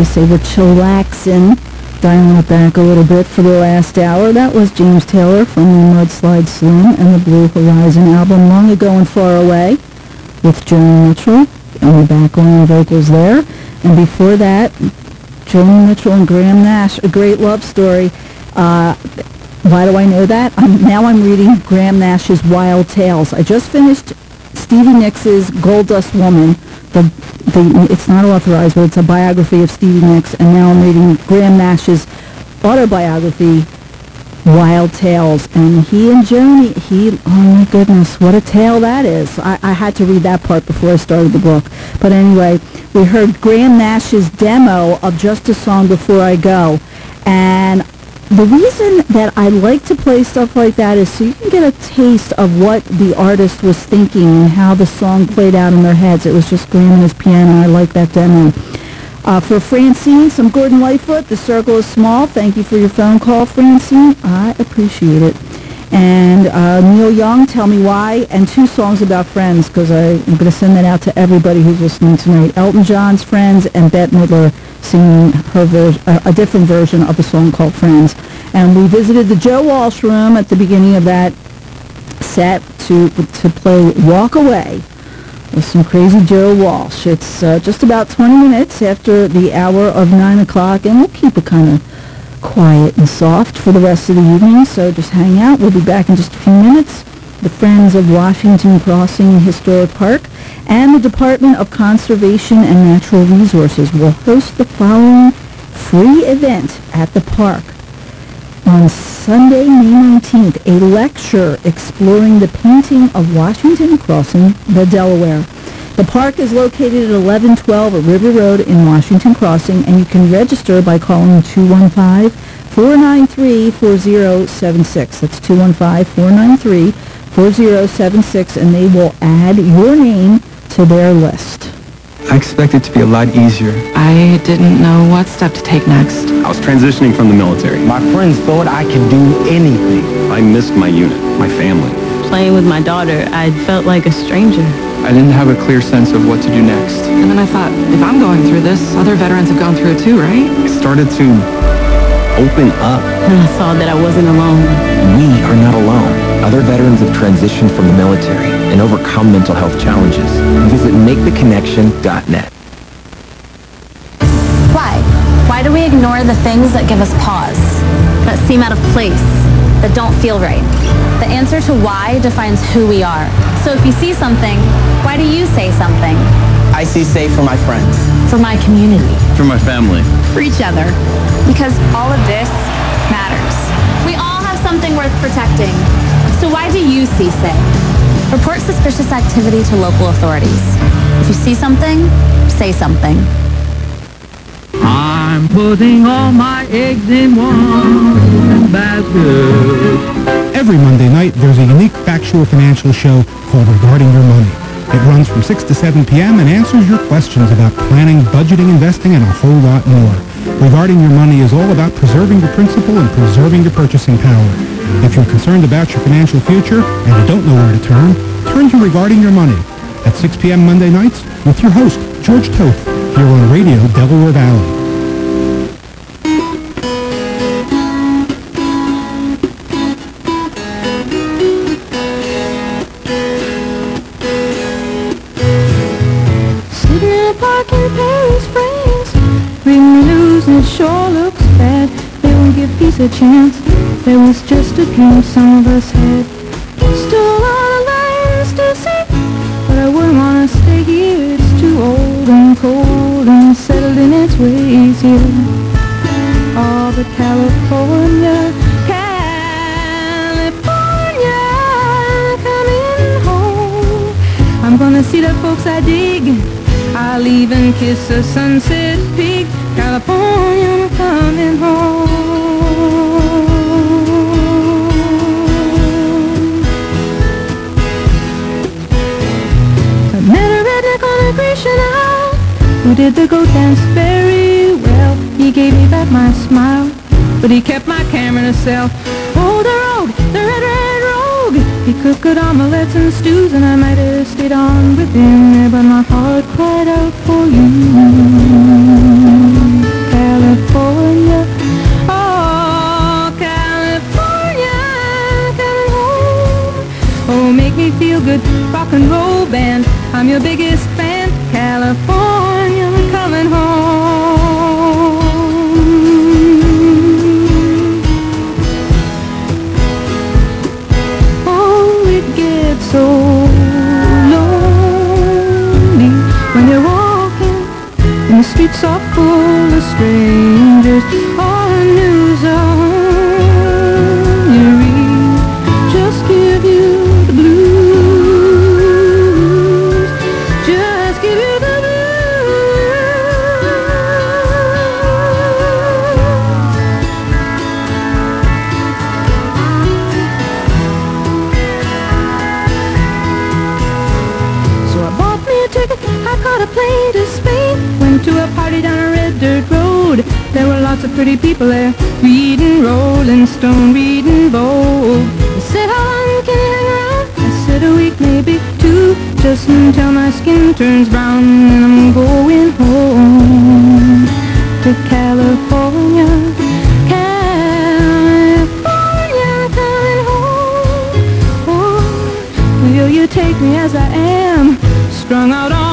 they say, we're chillaxing, dialing it back a little bit for the last hour. That was James Taylor from the Mudslide Slim and the Blue Horizon album, Long Ago and Far Away, with Joni Mitchell on the background vocals there. And before that, Joni Mitchell and Graham Nash, a great love story. Uh, why do I know that? I'm, now I'm reading Graham Nash's Wild Tales. I just finished Stevie Nicks' Gold Dust Woman. The, it's not authorized, but it's a biography of Stevie Nicks. And now I'm reading Graham Nash's autobiography, Wild Tales. And he and Joni, he, oh my goodness, what a tale that is. I, I had to read that part before I started the book. But anyway, we heard Graham Nash's demo of Just a Song Before I Go. And the reason that I like to play stuff like that is so you can get a taste of what the artist was thinking and how the song played out in their heads. It was just Graham and his piano. I like that demo. Uh, for Francine, some Gordon Lightfoot. The circle is small. Thank you for your phone call, Francine. I appreciate it. And uh, Neil Young, Tell Me Why, and two songs about Friends, because I'm going to send that out to everybody who's listening tonight. Elton John's Friends and Bette Midler singing her ver- uh, a different version of the song called Friends. And we visited the Joe Walsh room at the beginning of that set to to play Walk Away with some crazy Joe Walsh. It's uh, just about 20 minutes after the hour of 9 o'clock, and we'll keep it kind of quiet and soft for the rest of the evening, so just hang out. We'll be back in just a few minutes. The Friends of Washington Crossing Historic Park and the Department of Conservation and Natural Resources will host the following free event at the park. On Sunday, May 19th, a lecture exploring the painting of Washington crossing the Delaware. The park is located at 1112 River Road in Washington Crossing, and you can register by calling 215-493-4076. That's 215-493-4076, and they will add your name to their list. I expect it to be a lot easier. I didn't know what step to take next. I was transitioning from the military. My friends thought I could do anything. I missed my unit, my family. Playing with my daughter, I felt like a stranger. I didn't have a clear sense of what to do next. And then I thought, if I'm going through this, other veterans have gone through it too, right? I started to open up. And I saw that I wasn't alone. We are not alone. Other veterans have transitioned from the military and overcome mental health challenges. Visit maketheconnection.net. Why? Why do we ignore the things that give us pause, that seem out of place, that don't feel right? The answer to why defines who we are. So if you see something, why do you say something? I see safe for my friends. For my community. For my family. For each other. Because all of this matters. We all have something worth protecting. So why do you see safe? Report suspicious activity to local authorities. If you see something, say something. I'm putting all my eggs in one basket. Every Monday night, there's a unique factual financial show called Regarding Your Money. It runs from 6 to 7 p.m. and answers your questions about planning, budgeting, investing, and a whole lot more. Regarding Your Money is all about preserving your principal and preserving your purchasing power. If you're concerned about your financial future and you don't know where to turn, turn to Regarding Your Money at 6 p.m. Monday nights with your host, George Toth, here on Radio Delaware Valley. A chance. There was just a dream some of us had. Still a lot of lands to see. But I wouldn't wanna stay here. It's too old and cold and settled in its ways here. Oh, but California, California, coming home. I'm gonna see the folks I dig. I'll even kiss a sunset peak. California, I'm coming home. professional who did the goat dance very well. He gave me back my smile, but he kept my camera to sell. Oh, the rogue, the red, red rogue. He cooked good omelets and stews, and I might have stayed on with him there, but my heart cried out for you. California, oh, California, coming home. Oh, make me feel good, rock and roll band. I'm your biggest pull the string. pretty people there reading Rolling Stone, reading Vogue. I said, how long can you hang around? I said, a week, maybe two, just until my skin turns brown and I'm going home to California. California, coming home. Oh, will you take me as I am, strung out on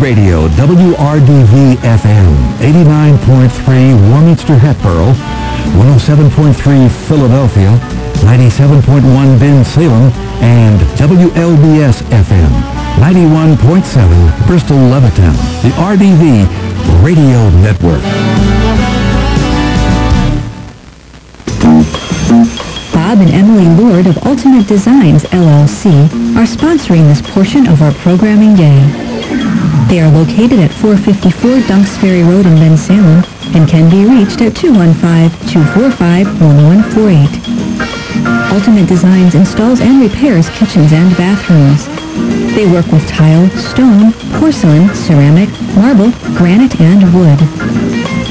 Radio, WRDV-FM, 89.3 Warminster Hatboro, 107.3 Philadelphia, 97.1 Bensalem, and WLBS-FM, 91.7 Bristol Levittown, the RDV Radio Network. Bob and Emily Lord of Ultimate Designs, LLC, are sponsoring this portion of our programming day. They are located at 454 Dunks Ferry Road in Bensalem and can be reached at 215-245-1148. Ultimate Designs installs and repairs kitchens and bathrooms. They work with tile, stone, porcelain, ceramic, marble, granite, and wood.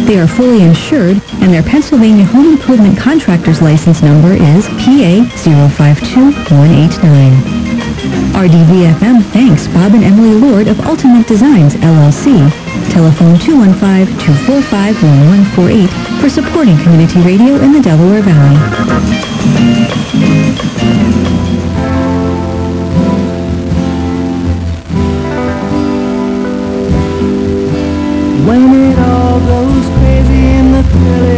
They are fully insured, and their Pennsylvania Home Improvement Contractor's License number is PA052189. RDVFM thanks Bob and Emily Lord of Ultimate Designs, LLC. Telephone 215-245-1148 for supporting community radio in the Delaware Valley. When it all goes crazy and the thrill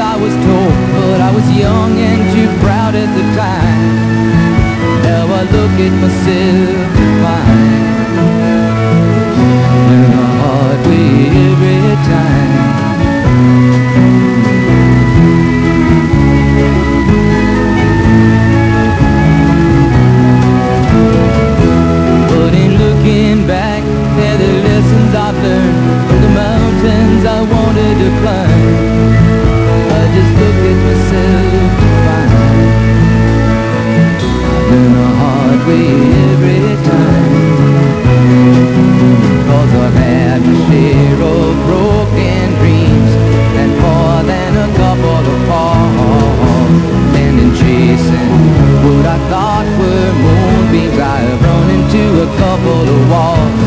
I was told, but I was young and too proud at the time. Now I look at myself and find beams I've run into a couple of walls.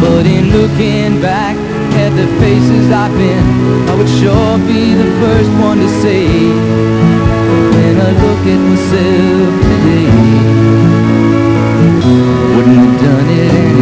But in looking back at the faces I've been I would sure be the first one to say When I look at myself today Wouldn't have done it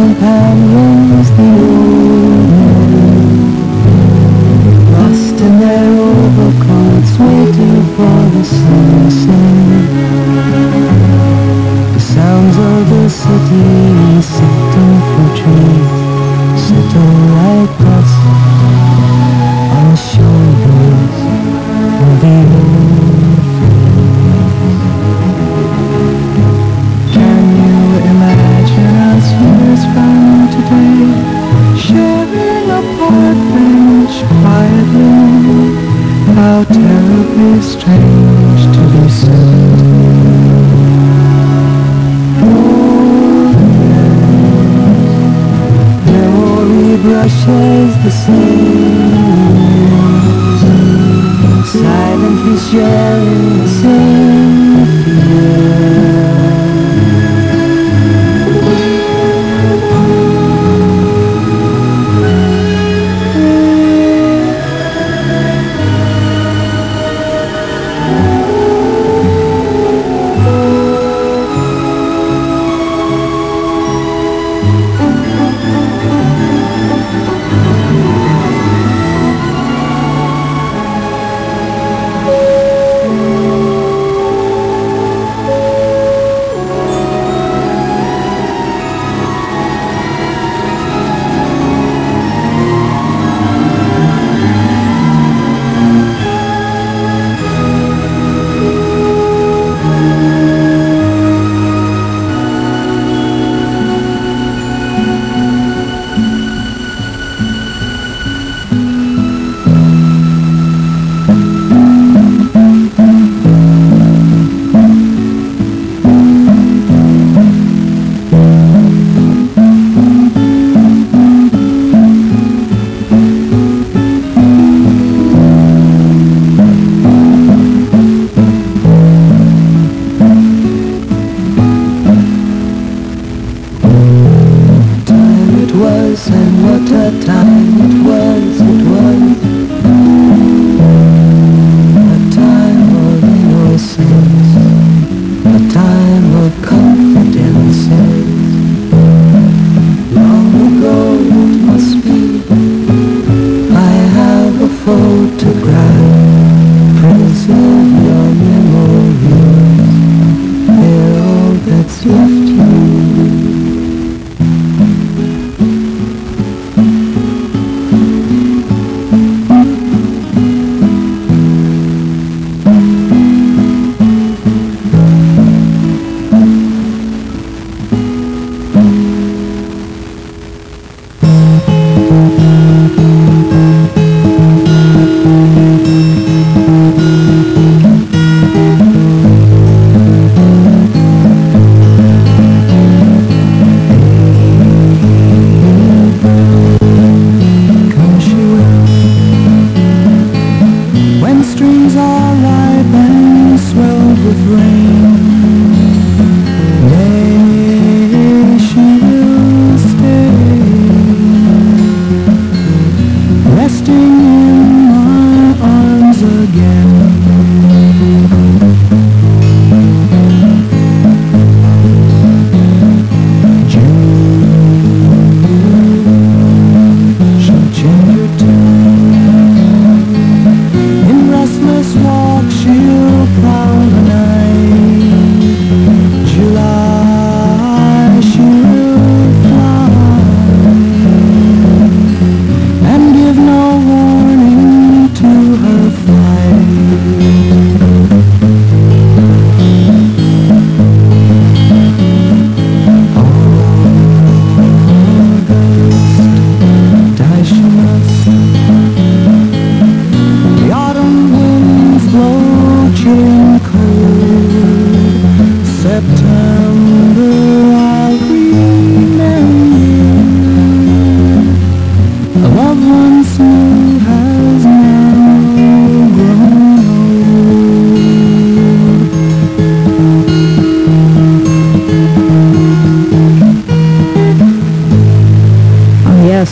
companions the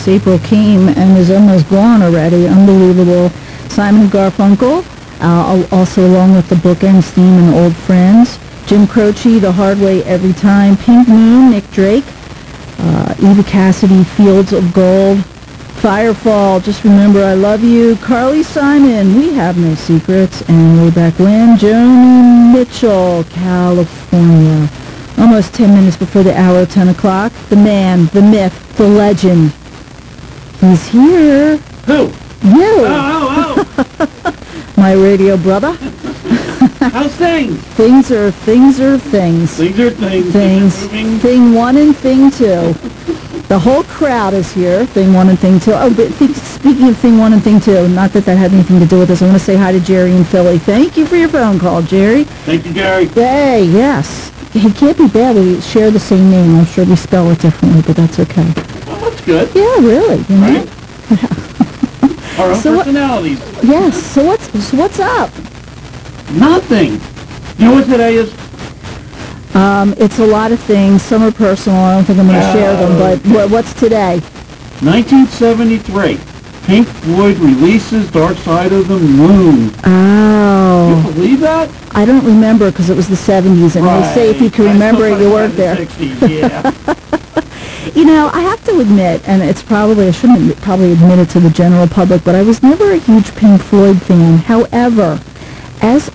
April came and is almost gone already. Unbelievable. Simon Garfunkel, uh, also along with the Bookends theme and Old Friends. Jim Croce, The Hard Way Every Time. Pink Moon, Nick Drake. Uh, Eva Cassidy, Fields of Gold. Firefall, Just Remember I Love You. Carly Simon, We Have No Secrets. And way back when, Joni Mitchell, California. Almost 10 minutes before the hour, 10 o'clock. The man, the myth, the legend. He's here. Who? You. Oh, oh, oh. My radio brother. How's things? Things are things are things. Things are things. Things. Moving. Thing one and thing two. The whole crowd is here. Thing one and thing two. Oh, but th- speaking of thing one and thing two, not that that had anything to do with this. I want to say hi to Jerry in Philly. Thank you for your phone call, Jerry. Thank you, Gary. Hey, yes. It can't be bad. We share the same name. I'm sure we spell it differently, but that's okay. Good. Yeah, really. You know? Right? Our own So what- personalities. Yes. So what's so what's up? Nothing. You know what today is? Um, it's a lot of things. Some are personal. I don't think I'm going to share them. But what, what's today? 1973. Pink Floyd releases Dark Side of the Moon. Oh. You believe that? I don't remember because it was the 70s, and they say if you can remember it, you weren't there. thought it was the 60s, yeah. You know, I have to admit, and it's probably I shouldn't probably admit it to the general public, but I was never a huge Pink Floyd fan. However, as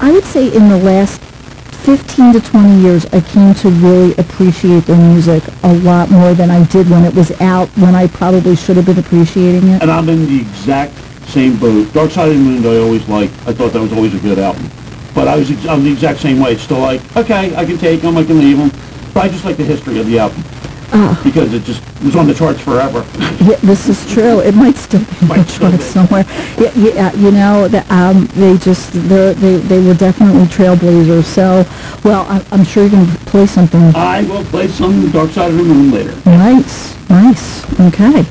I would say in the last 15 to 20 years, I came to really appreciate their music a lot more than I did when it was out, when I probably should have been appreciating it. and I'm in the exact same boat. Dark Side of the Moon, I always liked. I thought that was always a good album. But I was, ex- I'm the exact same way. It's still like, okay, I can take them, I can leave them. But I just like the history of the album. Ah. Because it just was on the charts forever. Yeah, this is true. It might still be on the charts somewhere. Yeah, yeah, you know, the, um, they just they they were definitely trailblazers. So, well, I, I'm sure you can play something. I will play some Dark Side of the Moon later. Nice, nice. Okay.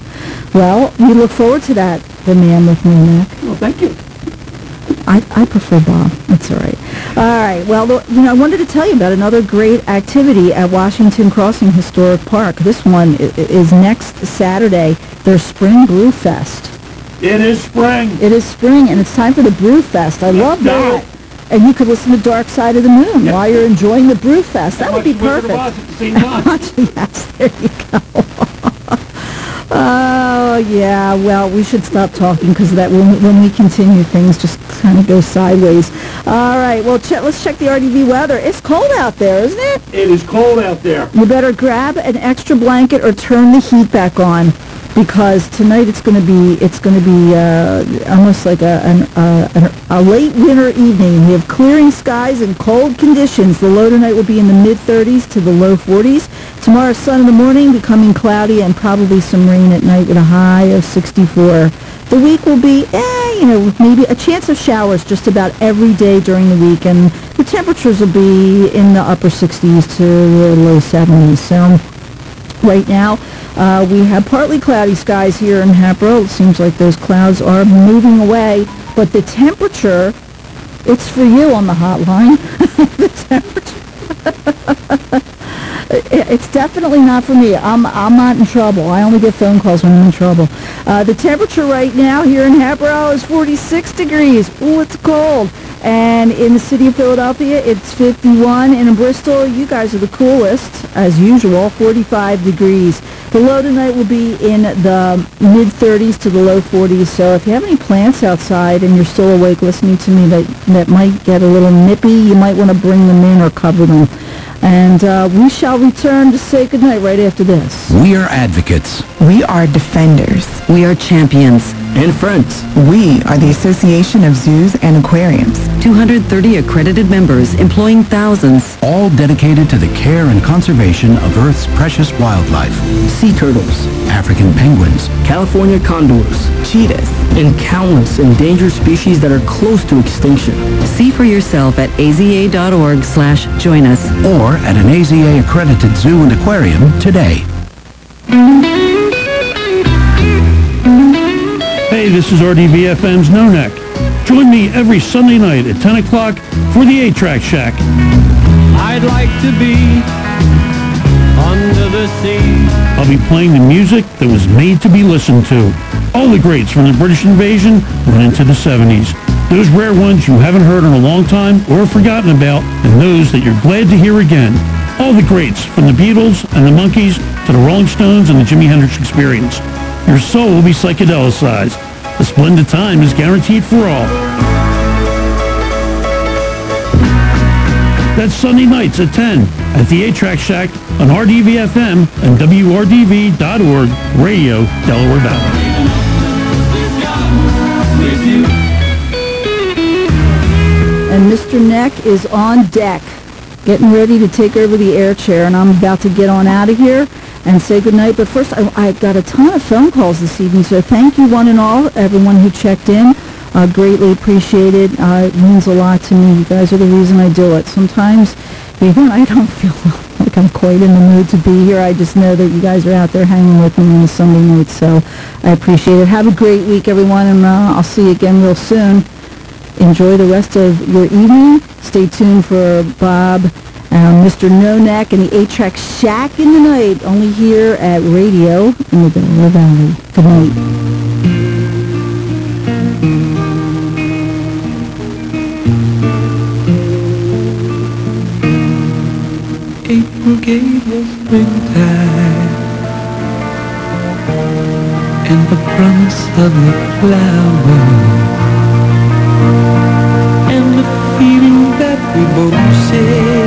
Well, we look forward to that. The man with No neck. Well, thank you. I, I prefer Bob. That's all right. All right. Well, you know, I wanted to tell you about another great activity at Washington Crossing Historic Park. This one is next Saturday. Their Spring Brew Fest. It is spring. It is spring, and it's time for the Brew Fest. I love that. And you could listen to Dark Side of the Moon while you're enjoying the Brew Fest. That would be perfect. The yes, there you go. Oh, yeah. Well, we should stop talking because that when, when we continue, things just kind of go sideways. All right. Well, che- let's check the RDV weather. It's cold out there, isn't it? It is cold out there. You better grab an extra blanket or turn the heat back on because tonight it's going to be it's going to be uh, almost like a, an, uh, an, a late winter evening. We have clearing skies and cold conditions. The low tonight will be in the mid 30s to the low 40s. Tomorrow, sun in the morning, becoming cloudy and probably some rain at night with a high of 64. The week will be, eh, you know, maybe a chance of showers just about every day during the week, and the temperatures will be in the upper 60s to the low 70s. So right now, uh, we have partly cloudy skies here in Hatboro. It seems like those clouds are moving away but the temperature, it's for you on the hotline. the temperature. It- It's definitely not for me. I'm I'm not in trouble. I only get phone calls when I'm in trouble. Uh, the temperature right now here in Hatboro is 46 degrees. Ooh, it's cold. And in the city of Philadelphia, it's 51. And in Bristol, you guys are the coolest, as usual, 45 degrees. The low tonight will be in the mid-30s to the low 40s. So if you have any plants outside and you're still awake listening to me that, that might get a little nippy, you might want to bring them in or cover them. And uh, we shall return to say goodnight right after this. We are advocates. We are defenders. We are champions. And friends. We are the Association of Zoos and Aquariums. 230 accredited members employing thousands. All dedicated to the care and conservation of Earth's precious wildlife. Sea turtles, African penguins, California condors, cheetahs, and countless endangered species that are close to extinction. See for yourself at aza.org slash join us. Or at an AZA accredited zoo and aquarium today. Hey, this is RDVFM's No Neck. Join me every Sunday night at 10 o'clock for the 8-Track Shack. I'd like to be under the sea. I'll be playing the music that was made to be listened to. All the greats from the British invasion went into the 70s. Those rare ones you haven't heard in a long time or forgotten about, and those that you're glad to hear again. All the greats, from the Beatles and the Monkees to the Rolling Stones and the Jimi Hendrix Experience. Your soul will be psychedelicized. A splendid time is guaranteed for all. That's Sunday nights at 10 at the 8-Track Shack on RDVFM and WRDV.org, Radio Delaware Valley. And Mr. Neck is on deck, getting ready to take over the air chair, and I'm about to get on out of here and say goodnight. But first, I, I got a ton of phone calls this evening, so thank you one and all, everyone who checked in. Uh, greatly appreciated. Uh, it means a lot to me. You guys are the reason I do it. Sometimes, even I don't feel like I'm quite in the mood to be here. I just know that you guys are out there hanging with me on a Sunday night, so I appreciate it. Have a great week, everyone, and uh, I'll see you again real soon. Enjoy the rest of your evening. Stay tuned for Bob, um, Mr. No Neck, and the 8-Track Shack in the Night, only here at Radio in the Delaware Valley. Good night. April gave us springtime and the promise of the flower and the feeling that we both share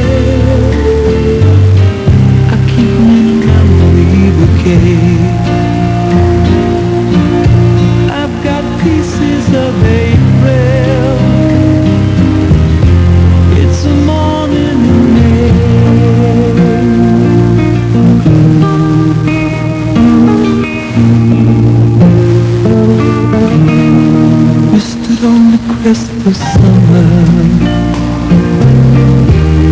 memory. I've got pieces of April. It's a morning in May. We stood on the crest of summer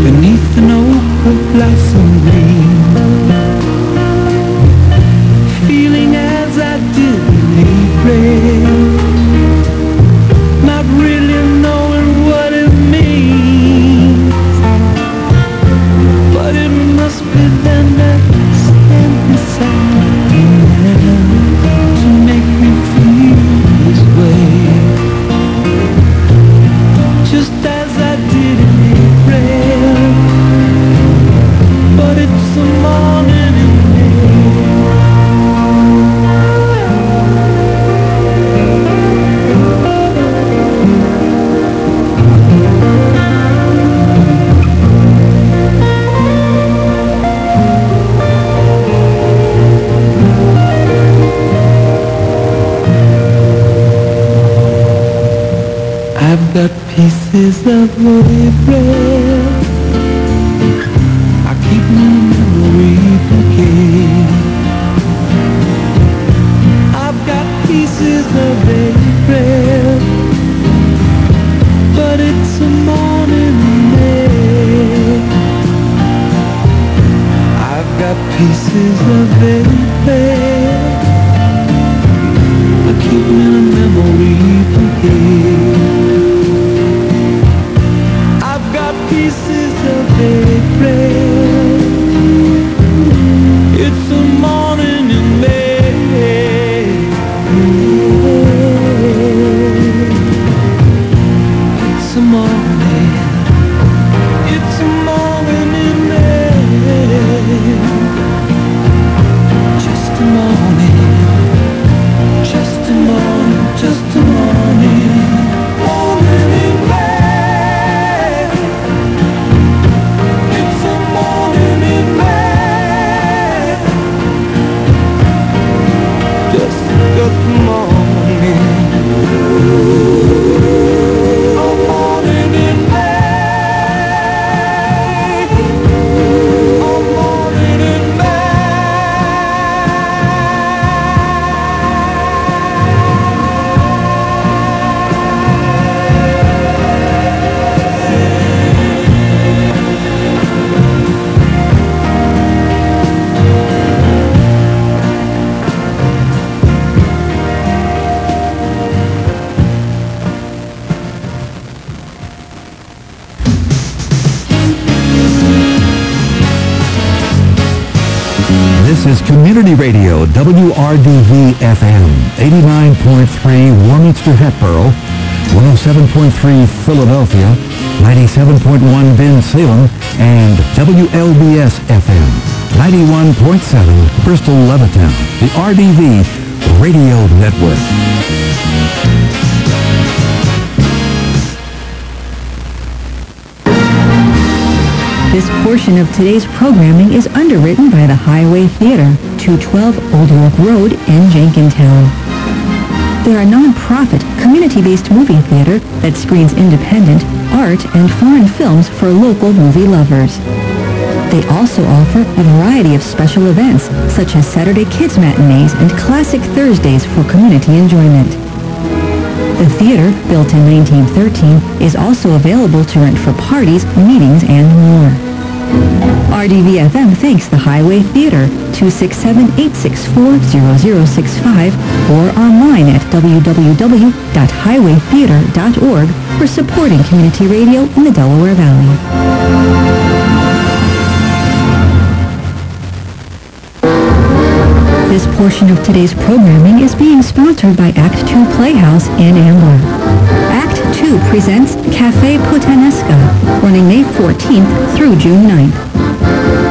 beneath an opal blossom pieces of holy bread. Community Radio, WRDV FM, 89.3 Warminster Hatboro, 107.3 Philadelphia, 97.1 Bensalem, and WLBS FM, 91.7 Bristol Levittown, the RDV Radio Network. This portion of today's programming is underwritten by the Hiway Theater, 212 Old York Road in Jenkintown. They're a non-profit, community-based movie theater that screens independent, art, and foreign films for local movie lovers. They also offer a variety of special events, such as Saturday Kids Matinees and Classic Thursdays for community enjoyment. The theater, built in 1913, is also available to rent for parties, meetings, and more. RDVFM thanks the Hiway Theater, 267-864-0065, or online at www.highwaytheater.org for supporting community radio in the Delaware Valley. This portion of today's programming is being sponsored by Act 2 Playhouse in Ambler. Act 2 presents Cafe Puttanesca, running May 14th through June 9th.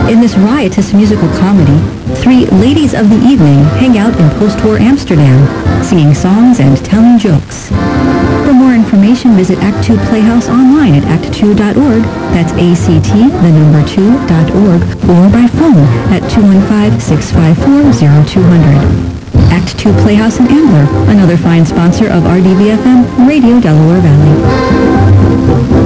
In this riotous musical comedy, three ladies of the evening hang out in post-war Amsterdam, singing songs and telling jokes. For more information, visit Act 2 Playhouse online at act2.org. That's ACT, the number 2.org, or by phone at 215-654-0200. Act 2 Playhouse in Ambler, another fine sponsor of RDVFM, Radio Delaware Valley.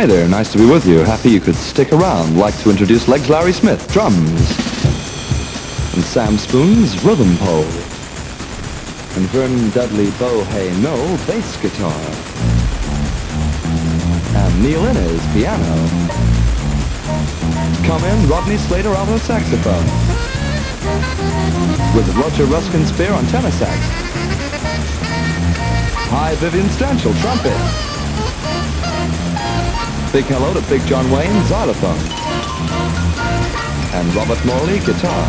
Hi there, nice to be with you. Happy you could stick around. Like to introduce Legs Larry Smith, drums. And Sam Spoon's rhythm pole. And Vernon Dudley Bohay-Nowell, bass guitar. And Neil Innes, piano. Come in, Rodney Slater, alto saxophone. With Roger Ruskin Spear on tenor sax. Hi, Vivian Stanshall, trumpet. Big hello to Big John Wayne, xylophone. And Robert Morley, guitar.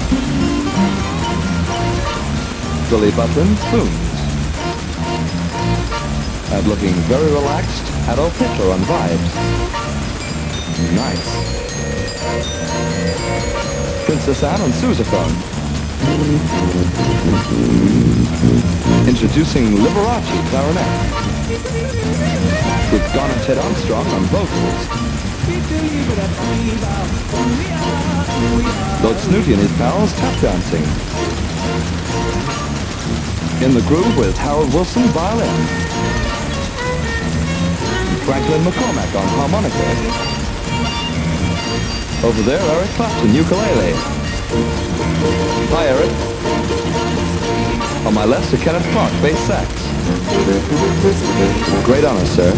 Billy Butlin, spoons. And looking very relaxed, Adolf Hitler on vibes. Nice. Princess Anne on sousaphone. Introducing Liberace clarinet. With Donna Ted Armstrong on vocals. Lord Snooty and his pals tap dancing. In the groove with Harold Wilson violin. Franklin McCormack on harmonica. Over there, Eric Clapton, ukulele. Eric. On my left, Sir Kenneth Clark, bass sax. Great honor, sir.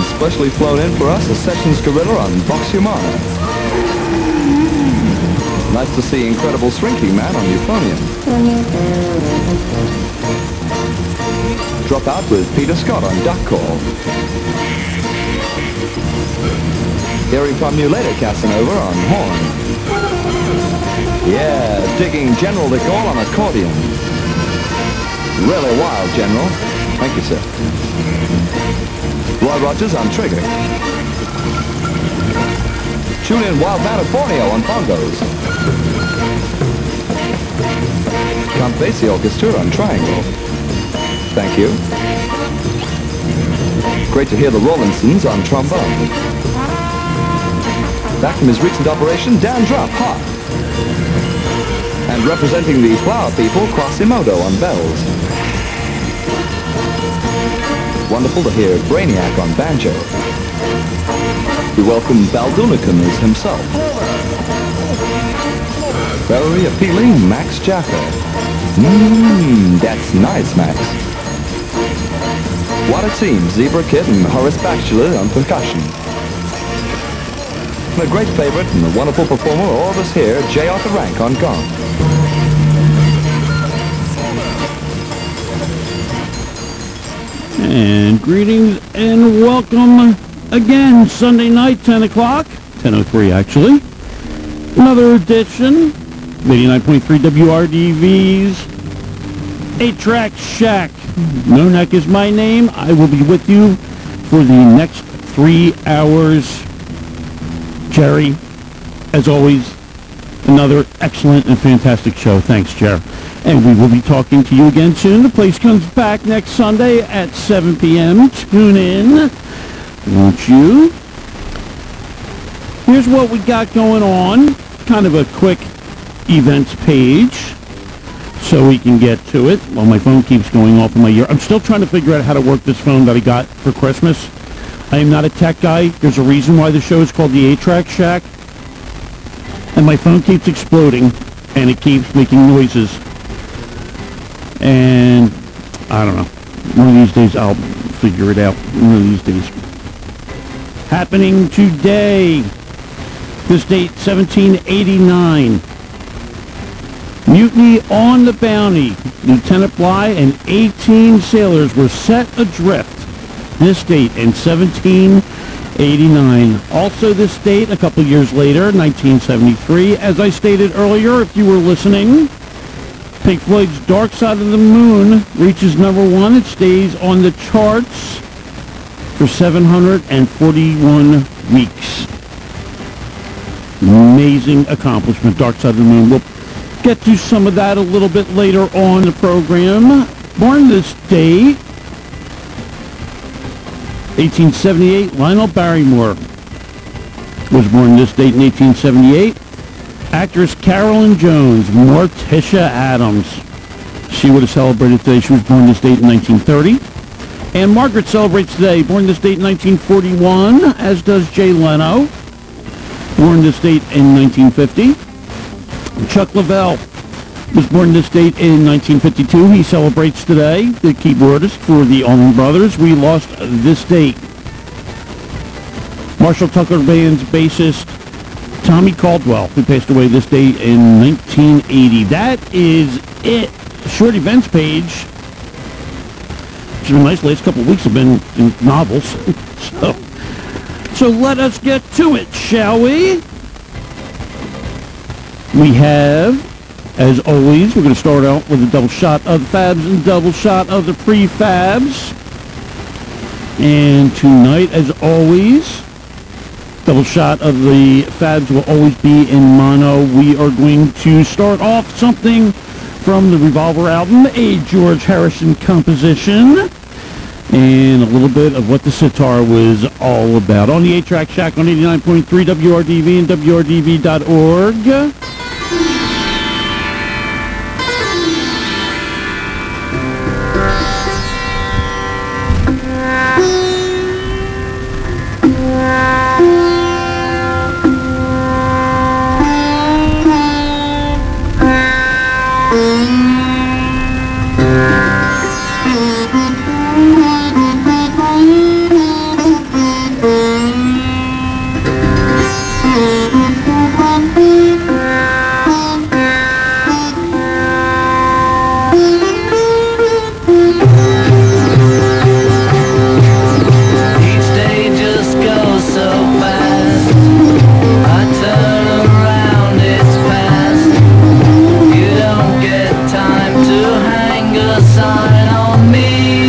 Especially flown in for us, a Sessions Gorilla on Vox Humana. Nice to see Incredible Shrinking Man on euphonium. Drop out with Peter Scott on duck call. Hearing from you later, Casanova on horn. Yeah, digging General de Gaulle on accordion. Really wild, General. Thank you, sir. Roy Rogers on trigger. Tune in Wild Man of Borneo on bongos. Basie Orchestra on triangle. Thank you. Great to hear the Rollinsons on trombone. Back from his recent operation, Dan Drupp, hot. And representing the Flower People, Quasimodo on bells. Wonderful to hear Brainiac on banjo. We welcome Baldunicum as himself. Very appealing, Max Jaffa. Mmm, that's nice, Max. What a team, Zebra Kid and Horace Batchelor on percussion. A great favorite and a wonderful performer, all of us here, J. Arthur Rank on gong. And greetings and welcome again. Sunday night, 10 o'clock. 10.03 actually. Another edition. 89.3 WRDV's 8-Track Shack. No Neck is my name. I will be with you for the next three hours. Jerry, as always, another excellent and fantastic show. Thanks, Jerry. And we will be talking to you again soon. The place comes back next Sunday at 7 p.m. Tune in, won't you? Here's what we got going on. Kind of a quick events page so we can get to it. Well, my phone keeps going off in my ear. I'm still trying to figure out how to work this phone that I got for Christmas. I am not a tech guy. There's a reason why the show is called the 8-Track Shack. And my phone keeps exploding, and it keeps making noises. And I don't know. One of these days I'll figure it out. One of these days. Happening today. This date, 1789. Mutiny on the Bounty. Lieutenant Bligh and 18 sailors were set adrift this date in 1789. Also this date, a couple years later, 1973, as I stated earlier, if you were listening, Pink Floyd's Dark Side of the Moon reaches number one. It stays on the charts for 741 weeks. Amazing accomplishment, Dark Side of the Moon. We'll get to some of that a little bit later on the program. Born this date, 1878, Lionel Barrymore was born this date in 1878. Actress Carolyn Jones, Morticia Addams. She would have celebrated today. She was born this date in 1930. Ann-Margret celebrates today, born this date in 1941, as does Jay Leno, born this date in 1950. Chuck Leavell was born this date in 1952. He celebrates today, the keyboardist for the Allman Brothers. We lost this date. Marshall Tucker Band's bassist Tommy Caldwell, who passed away this day in 1980. That is it. Short events page. It's been nice. Last couple of weeks have been in novels. so, so let us get to it, shall we? We have, as always, we're going to start out with a double shot of the fabs and double shot of the prefabs. And tonight, as always, double shot of the fabs will always be in mono. We are going to start off something from the Revolver album, a George Harrison composition, and a little bit of what the sitar was all about. On the 8-Track Shack on 89.3 WRDV and WRDV.org. a sign on me.